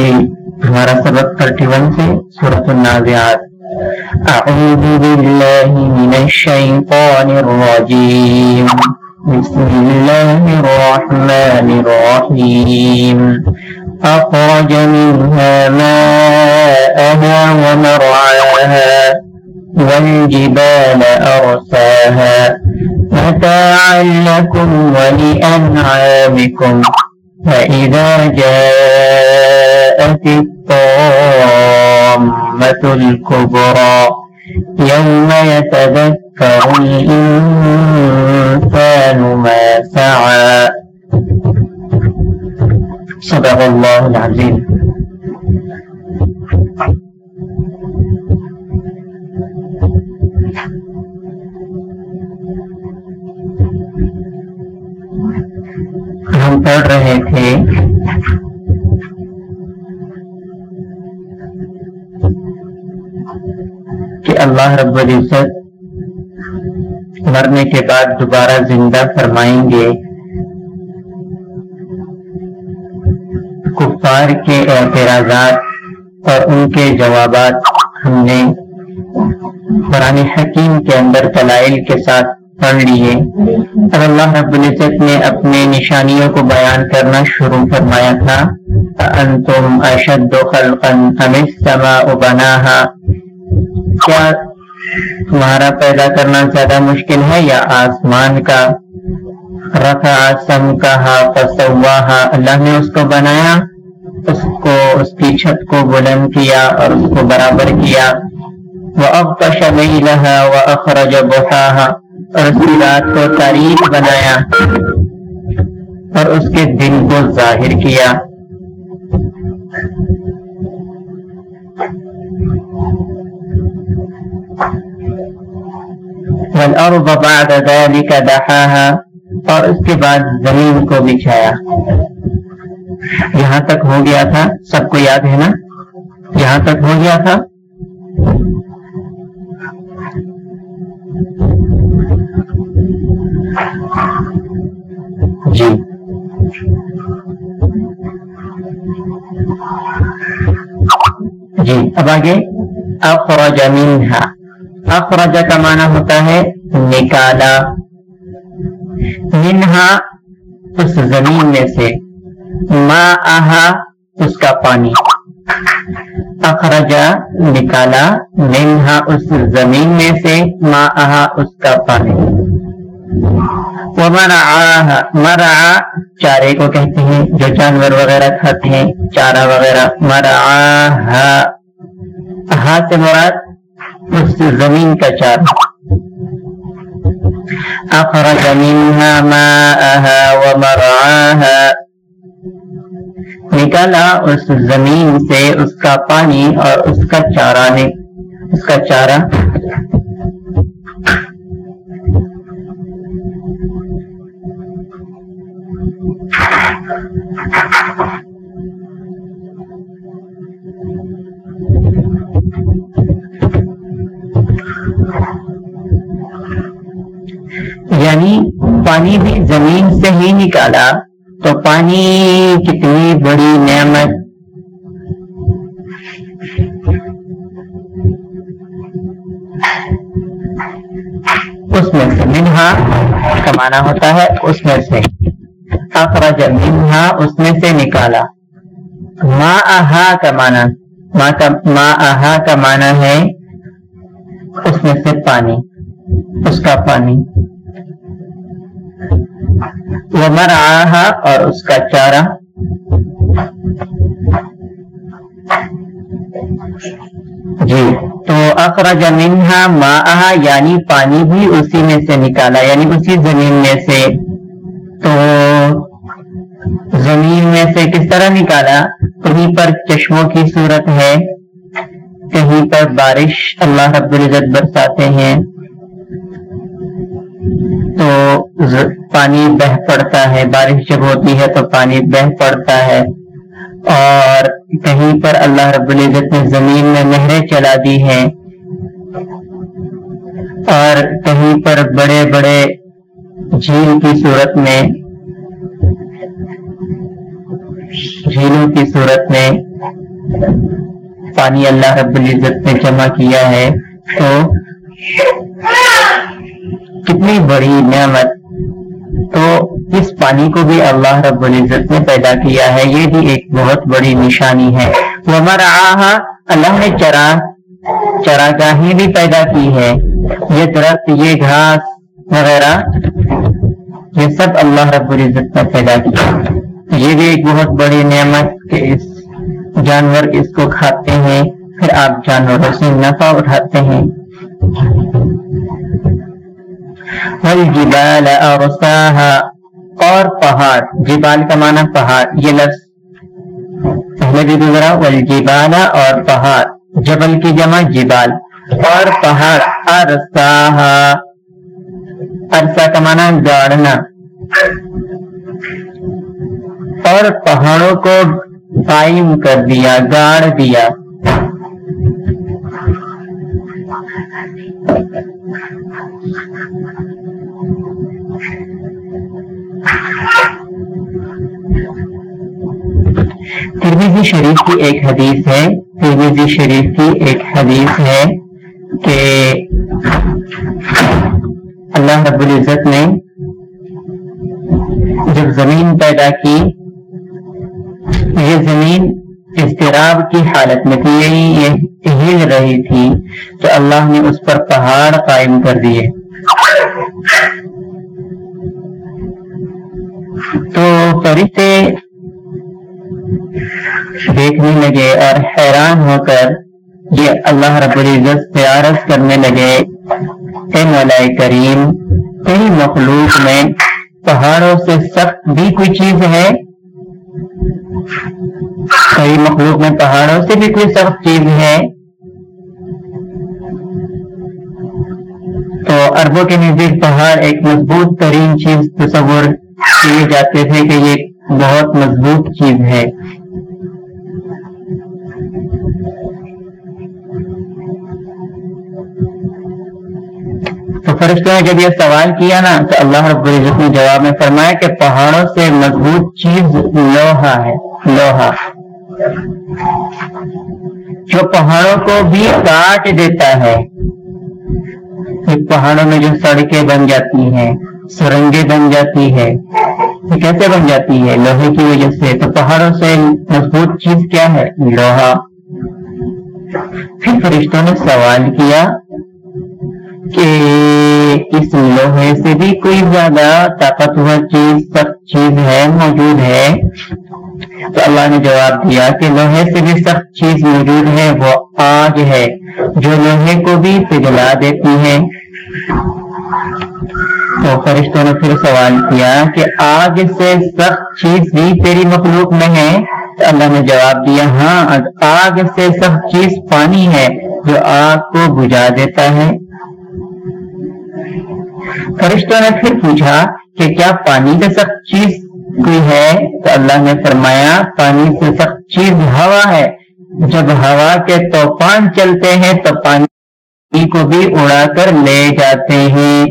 جی ہمارا سبق thirty one سے صورت النازعات۔ اعوذ باللہ من الشیطان الرجیم۔ بسم اللہ الرحمن الرحیم۔ اخرج منها ماءها ومرعاها والجبال أرساها۔ متاعا لكم ولأنعامكم۔ فإذا جاءت الطامة الكبرى يوم يتذكر الإنسان ما سعى. صدق الله العظيم. ہم پڑھ رہے تھے اللہ رب العزت مرنے کے بعد دوبارہ زندہ فرمائیں گے۔ کفار کے اعتراضات اور ان کے جوابات ہم نے قرآن حکیم کے اندر دلائل کے ساتھ پڑھ لیے۔ اور اللہ رب العزت نے اپنے نشانیوں کو بیان کرنا شروع فرمایا تھا۔ انتم اشد خلقا ام السماء بناها اچھا، کیا تمہارا پیدا کرنا زیادہ مشکل ہے یا آسمان کا رفع سمکہا فسواہا اللہ نے اس کو بنایا، اس کو، اس کی چھت کو بلند کیا اور اس کو برابر کیا۔ وَأَغْطَشَ لَيْلَهَا وَأَخْرَجَ بُحَاهَا اور اس کی رات کو تاریخ بنایا اور اس کے دن کو ظاہر کیا۔ والأرض بعد ذلك دحاها، اور اس کے بعد زمین کو بچھایا۔ یہاں تک ہو گیا تھا، سب کو یاد ہے نا؟ یہاں تک ہو گیا تھا۔ جی۔ جی اب آگے۔ اخرج منها۔ اخرج کا معنی ہوتا ہے؟ نکالا۔ منہا، اس زمین میں سے۔ ما آہا اس کا پانی۔ اخرجا، نکالا۔ منہا، اس زمین میں سے۔ ما آہا اس کا پانی۔ ومرعاها مرعا، چارے کو کہتے ہیں، جو جانور وغیرہ کھاتے ہیں، چارہ وغیرہ۔ مرعاها ہا سے مراد اس زمین کا چارہ۔ اخرج منها ماءها ومرعاها۔ نکالا اس زمین سے اس کا پانی اور اس کا چارہ نے اس کا چارہ۔ یعنی پانی بھی زمین سے ہی نکالا تو پانی کتنی بڑی نعمت۔ اس میں سے منہا کمانا ہوتا ہے، اس میں سے اخرج منہا اس میں سے نکالا۔ ما آہا کا مانا ما کا آہا کا مانا ہے، اس میں سے پانی، اس کا پانی۔ وہ مر اور اس کا چارہ جی تو اخرج منہا ما یعنی پانی بھی اسی میں سے نکالا یعنی اسی زمین میں سے۔ تو زمین میں سے کس طرح نکالا؟ کہیں پر چشموں کی صورت ہے، کہیں پر بارش، اللہ رب العزت برساتے ہیں۔ تو پانی بہ پڑتا ہے، بارش جب ہوتی ہے تو پانی بہ پڑتا ہے۔ اور کہیں پر اللہ رب العزت نے زمین میں نہریں چلا دی ہیں۔ اور کہیں پر بڑے بڑے جھیل کی صورت میں جھیلوں کی صورت میں پانی اللہ رب العزت نے جمع کیا ہے۔ تو کتنی بڑی نعمت۔ تو اس پانی کو بھی اللہ رب العزت نے پیدا کیا ہے، یہ بھی ایک بہت بڑی نشانی ہے۔ وہ اللہ نے چرا چرا گاہیں بھی پیدا کی ہے یہ درخت، یہ گھاس وغیرہ، یہ سب اللہ رب العزت نے پیدا کیا یہ بھی ایک بہت بڑی نعمت کہ اس جانور اس کو کھاتے ہیں، پھر آپ جانوروں سے نفع اٹھاتے ہیں۔ والجبال اور پہاڑ، جبال کا معنی پہاڑ، یہ لفظ پہلے بھی گزرا، والجبال اور پہاڑ، جبل کی جمع جبال، اور پہاڑ ارسا کا معنی گاڑنا۔ اور پہاڑوں کو قائم کر دیا، گاڑ دیا۔ ترمیزی شریف کی ایک حدیث ہے۔ ترمیزی شریف کی ایک حدیث ہے کہ اللہ رب العزت نے جب زمین پیدا کی، یہ زمین اضطراب کی حالت میں تھی یعنی یہ ہل رہی تھی، تو اللہ نے اس پر پہاڑ قائم کر دیے۔ تو فرشتے دیکھنے لگے اور حیران ہو کر یہ اللہ رب العزت سے عرض کرنے لگے، اے مولا کریم کئی مخلوق میں پہاڑوں سے سخت بھی کوئی چیز ہے؟ کئی مخلوق میں پہاڑوں سے بھی کوئی سخت چیز ہے؟ تو اربوں کے نزدیک پہاڑ، ایک مضبوط ترین چیز تصور کیے جاتے تھے کہ یہ بہت مضبوط چیز ہے۔ تو فرشتوں نے جب یہ سوال کیا نا، تو اللہ رب العزت نے جواب میں فرمایا کہ پہاڑوں سے مضبوط چیز لوہا ہے، لوہا۔ جو پہاڑوں کو بھی کاٹ دیتا ہے پہاڑوں میں جو سڑکیں بن جاتی ہیں، سرنگیں بن جاتی ہے یہ کیسے بن جاتی ہے لوہے کی وجہ سے۔ تو پہاڑوں سے مضبوط چیز کیا ہے؟ لوہا۔ پھر فرشتوں نے سوال کیا کہ اس لوہے سے بھی کوئی زیادہ طاقتور چیز، سخت چیز ہے، موجود ہے؟ تو اللہ نے جواب دیا کہ لوہے سے بھی سخت چیز موجود ہے، وہ آگ ہے۔ جو لوہے کو بھی پگھلا دیتی ہے تو فرشتوں نے پھر سوال کیا کہ آگ سے سخت چیز بھی تیری مخلوق میں ہے؟ تو اللہ نے جواب دیا ہاں آگ سے سخت چیز پانی ہے جو آگ کو بجھا دیتا ہے۔ فرشتوں نے پھر پوچھا کہ کیا پانی سے سخت چیز کوئی ہے؟ تو اللہ نے فرمایا، پانی سے سخت چیز ہوا ہے۔ جب ہوا کے طوفان چلتے ہیں تو پانی کو بھی اڑا کر لے جاتے ہیں۔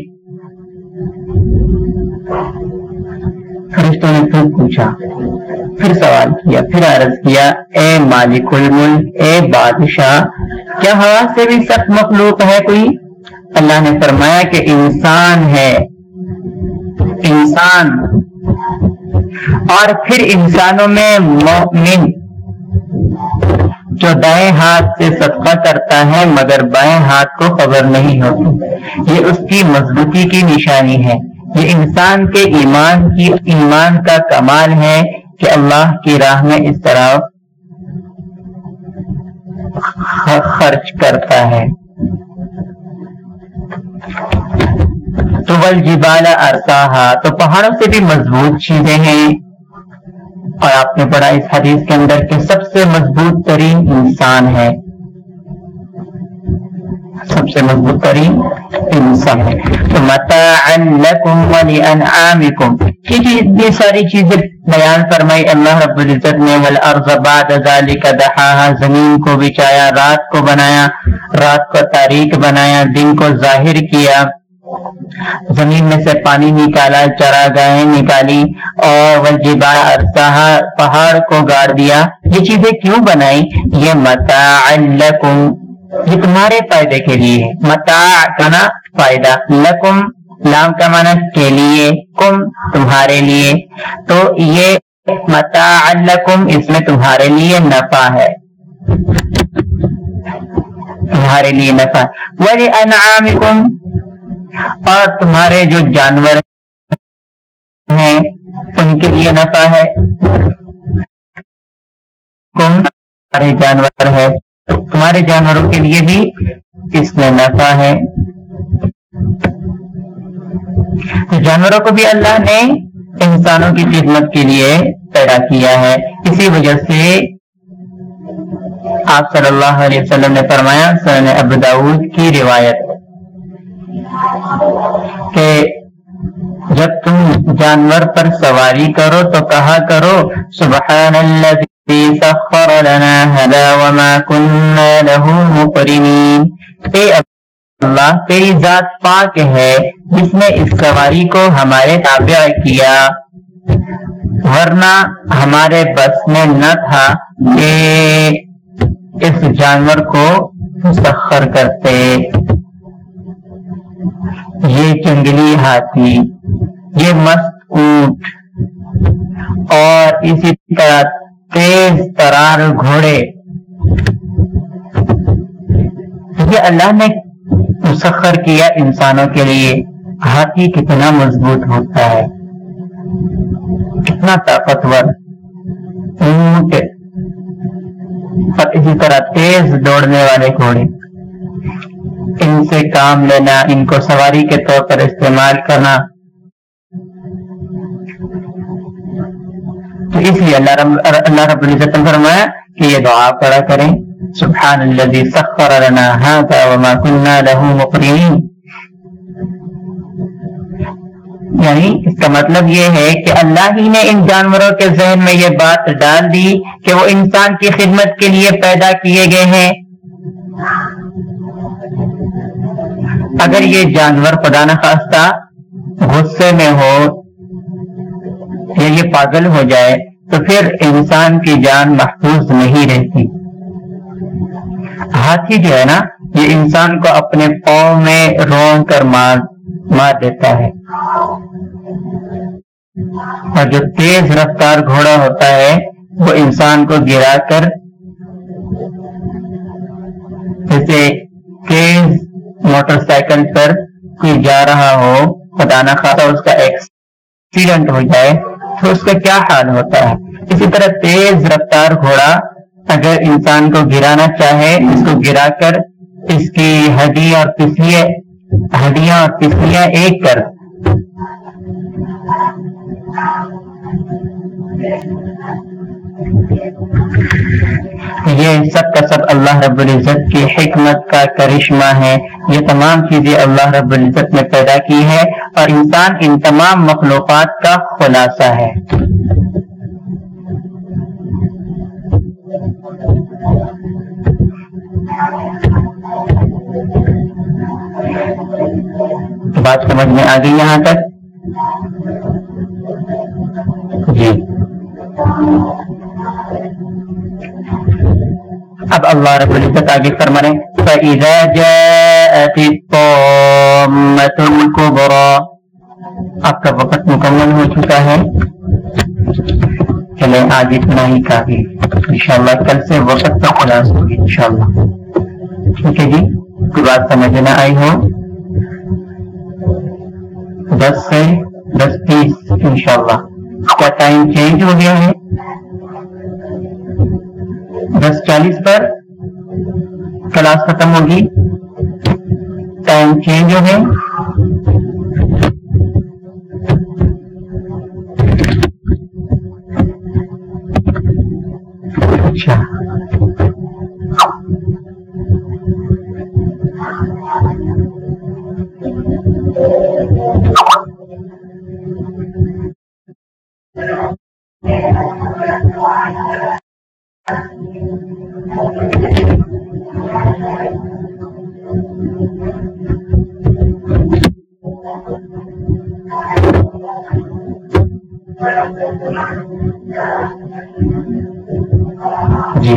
فرشتوں نے پھر پوچھا، پھر سوال کیا، پھر عرض کیا، اے مالک الملک، اے بادشاہ، کیا ہوا سے بھی سخت مخلوق ہے کوئی؟ اللہ نے فرمایا کہ انسان ہے۔ انسان۔ اور پھر انسانوں میں مومن۔ جو دائیں ہاتھ سے صدقہ کرتا ہے، مگر بائیں ہاتھ کو خبر نہیں ہوتی۔ یہ اس کی مضبوطی کی نشانی ہے۔ یہ انسان کے ایمان کی، ایمان کا کمال ہے کہ اللہ کی راہ میں اس طرح خرچ کرتا ہے۔ تو بل جبالا تو پہاڑوں سے بھی مضبوط چیزیں ہیں۔ اور آپ نے پڑھا اس حدیث کے اندر کہ سب سے مضبوط ترین انسان ہے۔ سب سے مضبوط ترین انسان ہے۔ تو اتنی ساری چیزیں بیان فرمائی، اللہ رب العزت نے والارض بعد ذالک دحاہا زمین کو بچایا، رات کو بنایا، رات کو تاریخ بنایا، دن کو ظاہر کیا۔ زمین میں سے پانی نکالا، چرا گائے نکالی اور پہاڑ کو گاڑ دیا۔ یہ چیزیں کیوں بنائی یہ متا یہ تمہارے فائدے کے لیے متا کنا فائدہ، لکم، لام کا مانا کے لیے، کم تمہارے لیے۔ تو یہ متا الکم اس میں تمہارے لیے نفع ہے۔ تمہارے لیے نفع۔ ولی انعامکم اور تمہارے جو جانور ہیں، ان کے لیے نفع ہے۔ تمہارے جانور ہے تمہارے جانوروں کے لیے بھی اس میں نفع ہے۔ جانوروں کو بھی اللہ نے انسانوں کی خدمت کے لیے پیدا کیا ہے۔ اسی وجہ سے آپ صلی اللہ علیہ وسلم نے فرمایا سن ابو داود کی روایت۔ کہ جب تم جانور پر سواری کرو تو کہا کرو سبحان سخر لنا هذا وما كنا له مقرنين اے اللہ، تیری ذات پاک ہے، جس نے اس سواری کو ہمارے تابع کیا۔ ورنہ ہمارے بس میں نہ تھا کہ اس جانور کو مسخر کرتے۔ یہ جنگلی ہاتھی، یہ مست اونٹ اور اسی طرح تیز ترار گھوڑے۔ یہ اللہ نے مسخر کیا انسانوں کے لیے۔ ہاتھی کتنا مضبوط ہوتا ہے، کتنا طاقتور، اونٹ۔ اور اسی طرح تیز دوڑنے والے گھوڑے۔ ان سے کام لینا، ان کو سواری کے طور پر استعمال کرنا۔ تو اس لیے اللہ رب اللہ رب العزت فرمایا کہ یہ دعا پڑا کریں۔ سبحان الذي سخر لنا هذا وما كنا له مقرنين یعنی اس کا مطلب یہ ہے کہ اللہ ہی نے ان جانوروں کے ذہن میں یہ بات ڈال دی کہ وہ انسان کی خدمت کے لیے پیدا کیے گئے ہیں۔ اگر یہ جانور خدا نخواستہ غصے میں ہو یا یہ پاگل ہو جائے، تو پھر انسان کی جان محفوظ نہیں رہتی۔ ہاتھی جو ہے نا، یہ انسان کو اپنے پاؤں میں رون کر مار مار دیتا ہے۔ اور جو تیز رفتار گھوڑا ہوتا ہے، وہ انسان کو گرا کر، جیسے تیز موٹر سائیکل پر کوئی جا رہا ہو، خدا نہ خاصا اس کا ایکسیڈنٹ ہو جائے تو اس کا کیا حال ہوتا ہے؟ اسی طرح تیز رفتار گھوڑا اگر انسان کو گرانا چاہے، اس کو گرا کر اس کی ہڈی اور پسلیاں، ہڈیاں اور پسلیاں ایک کر۔ یہ سب کا سب اللہ رب العزت کی حکمت کا کرشمہ ہے۔ یہ تمام چیزیں اللہ رب العزت نے پیدا کی ہے اور انسان ان تمام مخلوقات کا خلاصہ ہے۔ بات سمجھ میں آ گئی یہاں تک؟ جی۔ اب اللہ رب العزت آگے فرما رہے فَإِذَا جَاءَتِ الطَّامَّةُ الْكُبْرَى۔ آپ کا وقت مکمل ہو چکا ہے۔ چلے آج اتنا ہی کافی۔ انشاءاللہ کل سے وقت کا خلاص ہوگی انشاءاللہ۔ ٹھیک ہے جی کوئی بات سمجھ نہ آئی ہو۔ دس سے دس تیس، انشاءاللہ۔ کیا ٹائم چینج ہو گیا ہے۔ دس چالیس پر کلاس ختم ہوگی۔ ٹائم چینج ہو گئے۔ اچھا۔ جی۔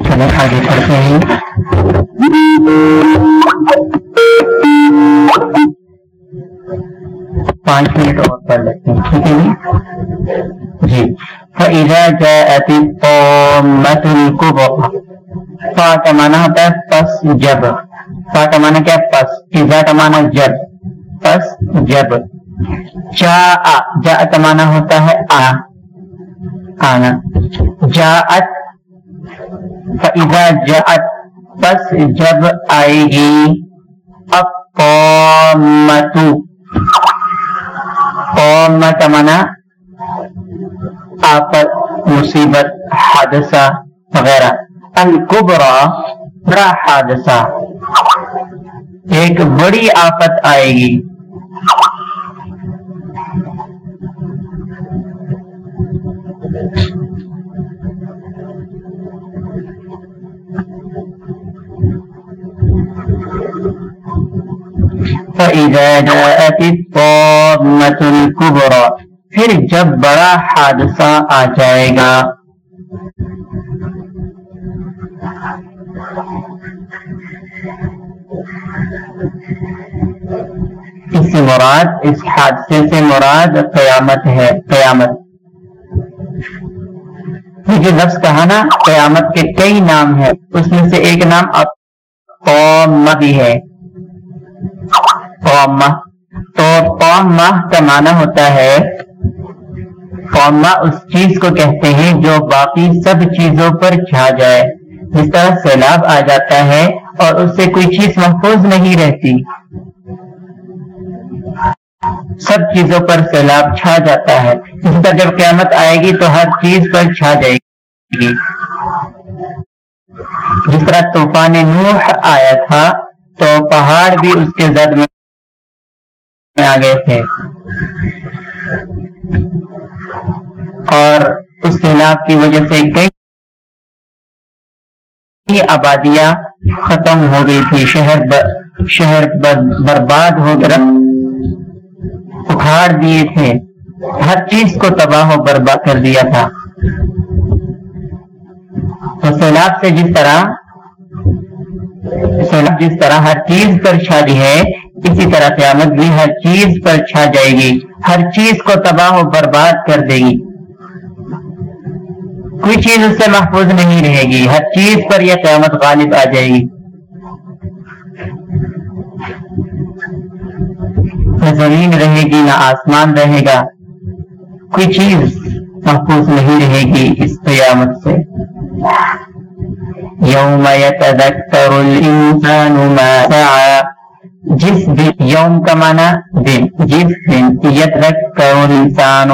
چلو آگے پڑھتے ہیں پانچ منٹ اور پڑھ لیتے ہیں ٹھیک ہے جی۔, جی۔ فَإِذَا جَاءَتِ الطَّامَّةُ الْكُبْرَى فا کا معنی ہوتا ہے پس جب فا کا معنی کیا؟ پس اذا کا معنی جب پس جب جاء جاء کا معنی ہوتا ہے آ آنا جاءت فاذا جاءت پس جب آئے گی الطامة قوم کا معنی آفت، مصیبت، حادثہ وغیرہ۔ الکبرا بڑا حادثہ۔ ایک بڑی آفت آئے گی۔ فَإِذَا جَاءَتِ الطَّامَّةُ الْكُبْرَى۔ پھر جب بڑا حادثہ آ جائے گا۔ اس سے مراد، اس حادثے سے مراد قیامت ہے، قیامت۔ یہ جو لفظ کہا نا، قیامت کے کئی نام ہے اس میں سے ایک نام قوم بھی ہے۔ قومہ تو قومہ کا معنی ہوتا ہے قومہ اس چیز کو کہتے ہیں جو باقی سب چیزوں پر چھا جائے۔ جس طرح سیلاب آ جاتا ہے اور اس سے کوئی چیز محفوظ نہیں رہتی۔ سب چیزوں پر سیلاب چھا جاتا ہے۔ اس طرح جب قیامت آئے گی تو ہر چیز پر چھا جائے گی۔ جس طرح طوفان نوح آیا تھا، تو پہاڑ بھی اس کے زد میں آ گئے تھے۔ اور اس سیلاب کی وجہ سے کئی آبادیاں ختم ہو گئی تھی شہر شہر برباد ہو کر اکھاڑ دیے تھے۔ ہر چیز کو تباہ و برباد کر دیا تھا۔ تو سیلاب سے جس طرح، سیلاب جس طرح ہر چیز پر چھالی ہے، اسی طرح قیامت بھی ہر چیز پر چھا جائے گی۔ ہر چیز کو تباہ و برباد کر دے گی۔ کوئی چیز اس سے محفوظ نہیں رہے گی۔ ہر چیز پر یہ قیامت غالب آ جائے گی۔ نہ زمین رہے گی، نہ آسمان رہے گا۔ کوئی چیز محفوظ نہیں رہے گی اس قیامت سے۔ یوم یتذکر الانسان ما سعا جس دن، یوم کا معنی دن۔ جس دن یتذکر الانسان،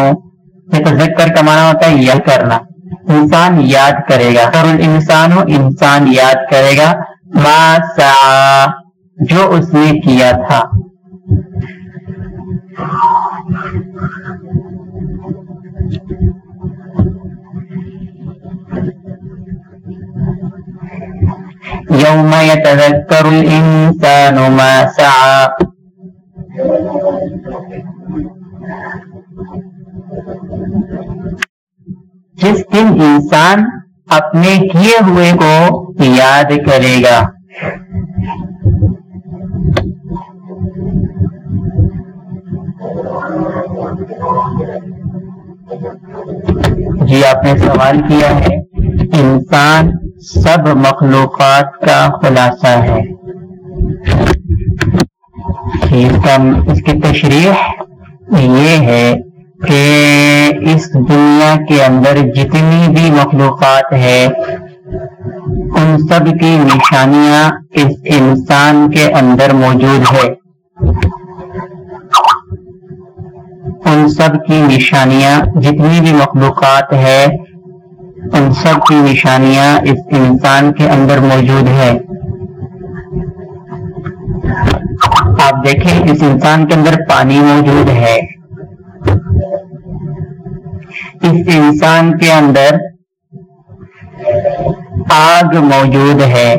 یتذکر کا معنی ہوتا ہے یہ کرنا انسان یاد کرے گا۔ اور انسان انسان یاد کرے گا۔ ما سا، جو اس نے کیا تھا۔ یوم یتذکر الانسان ما سعا جس دن انسان اپنے کیے ہوئے کو یاد کرے گا۔ جی آپ نے سوال کیا ہے، انسان سب مخلوقات کا خلاصہ ہے۔ اس کی تشریح یہ ہے کہ اس دنیا کے اندر جتنی بھی مخلوقات ہے ان سب کی نشانیاں اس انسان کے اندر موجود ہے ان سب کی نشانیاں جتنی بھی مخلوقات ہے ان سب کی نشانیاں اس انسان کے اندر موجود ہے آپ دیکھیں، اس انسان کے اندر پانی موجود ہے۔ اس انسان کے اندر آگ موجود ہے۔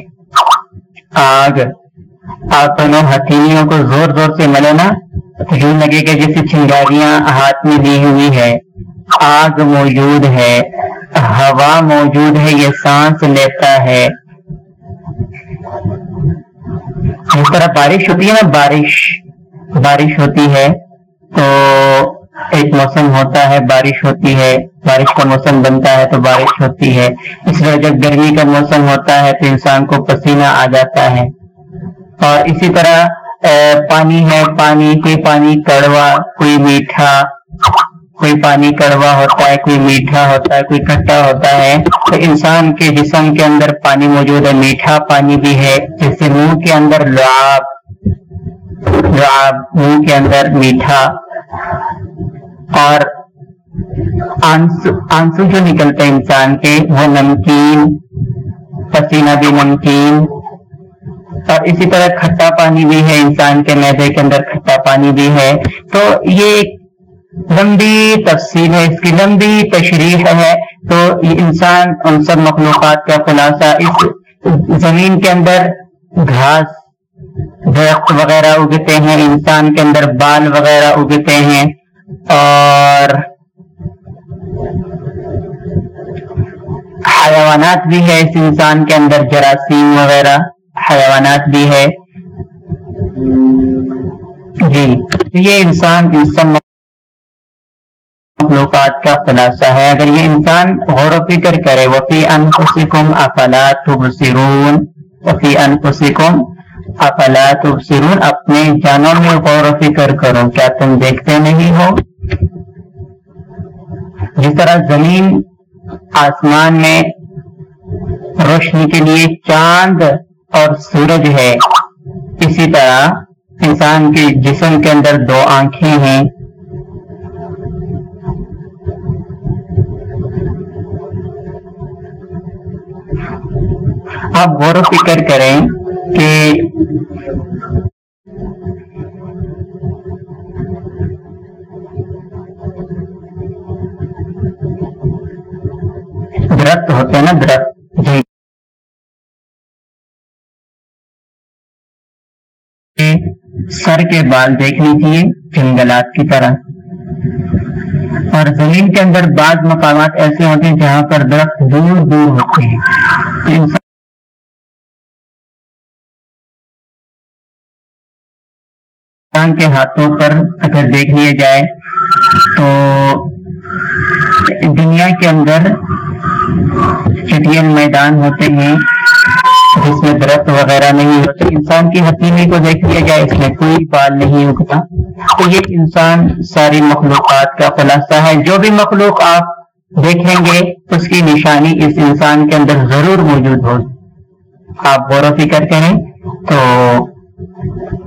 آگ آپ دونوں ہتھیلیوں کو زور زور سے ملے نا یوں لگے گا جیسے چنگاریاں ہاتھ میں لی ہوئی ہے۔ آگ موجود ہے، ہوا موجود ہے، یہ سانس لیتا ہے۔ جس طرح بارش ہوتی ہے نا، بارش بارش ہوتی ہے تو ایک موسم ہوتا ہے، بارش ہوتی ہے، بارش کا موسم بنتا ہے تو بارش ہوتی ہے۔ اس طرح جب گرمی کا موسم ہوتا ہے تو انسان کو پسینہ آ جاتا ہے۔ اور اسی طرح پانی ہے، پانی، کوئی پانی کڑوا، کوئی میٹھا، کوئی پانی کڑوا ہوتا ہے، کوئی میٹھا ہوتا ہے، کوئی کھٹا ہوتا ہے۔ تو انسان کے جسم کے اندر پانی موجود ہے۔ میٹھا پانی بھی ہے، جیسے منہ کے اندر لعاب لعاب، منہ کے اندر میٹھا۔ اور آنسو جو نکلتے ہیں انسان کے، وہ نمکین، پسینہ بھی نمکین اور اسی طرح کھٹا پانی بھی ہے انسان کے میدے کے اندر، کھٹا پانی بھی ہے۔ تو یہ لمبی تفصیل ہے، اس کی لمبی تشریح ہے۔ تو یہ انسان، ان سب مخلوقات کا خلاصہ اس زمین کے اندر گھاس، درخت وغیرہ اگتے ہیں، انسان کے اندر بال وغیرہ اگتے ہیں۔ اور حیوانات بھی ہے اس انسان کے اندر، جراثیم وغیرہ حیوانات بھی ہے۔ جی یہ انسان ان مخلوقات کا خلاصہ ہے۔ اگر یہ انسان غور و فکر کرے وفی انفسکم افلات تبصرون؟ وفی انفسکم افلا تبصرون، اپنے جانوں میں غور و فکر کرو، کیا تم دیکھتے نہیں ہو؟ جس طرح زمین آسمان میں روشنی کے لیے چاند اور سورج ہے، اسی طرح انسان کے جسم کے اندر دو آنکھیں ہیں۔ آپ غور و فکر کریں۔ کہ درخت ہوتے ہیں نا درخت؟ جی۔ سر کے بال دیکھ لیجیے جنگلات کی طرح۔ اور زمین کے اندر بعض مقامات ایسے ہوتے ہیں جہاں پر درخت دور دور ہوتے ہیں۔ انسان کے ہاتھوں پر اگر دیکھ لیا جائے تو دنیا کے اندر چٹین میدان ہوتے ہیں، جس میں درخت وغیرہ نہیں ہوتے۔ انسان کی حتیمی کو دیکھ لیا جائے، اس میں کوئی بال نہیں اگتا۔ تو یہ انسان ساری مخلوقات کا خلاصہ ہے۔ جو بھی مخلوق آپ دیکھیں گے، اس کی نشانی اس انسان کے اندر ضرور موجود ہو آپ غور و فکر کریں تو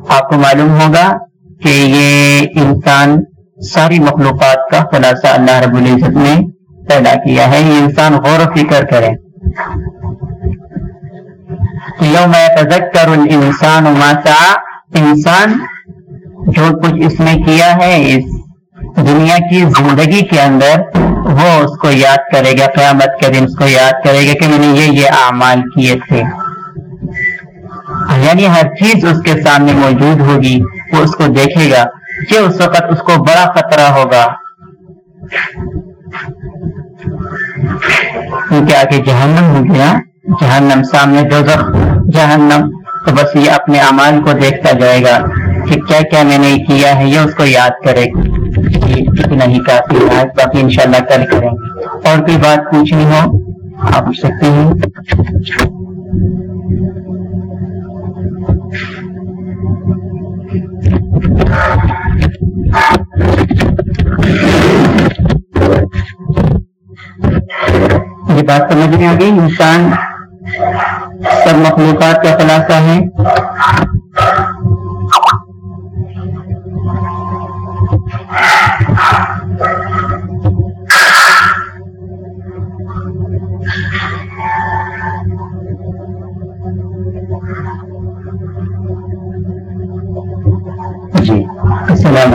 آپ کو معلوم ہوگا کہ یہ انسان ساری مخلوقات کا خلاصہ اللہ رب العزت نے پیدا کیا ہے۔ یہ انسان غور و فکر کرے۔ یوم تذکر الانسان ما سعى انسان جو کچھ اس نے کیا ہے، اس دنیا کی زندگی کے اندر، وہ اس کو یاد کرے گا، قیامت کے دن اس کو یاد کرے گا کہ میں نے یہ یہ اعمال کیے تھے۔ یعنی ہر چیز اس کے سامنے موجود ہوگی، وہ اس کو دیکھے گا کہ اس وقت اس کو بڑا خطرہ ہوگا۔ کیونکہ آگے جہنم ہو گیا جہنم سامنے دو جہنم۔ تو بس یہ اپنے امان کو دیکھتا جائے گا کہ کیا کیا میں نے کیا ہے، یہ اس کو یاد کرے اتنا ہی کافی ہے باقی انشاءاللہ کل کریں اور کوئی بات پوچھنی ہو، آپ پوچھ سکتے ہیں یہ بات سمجھ میں آ گئی؟ انسان سب مخلوقات کا خلاصہ ہے۔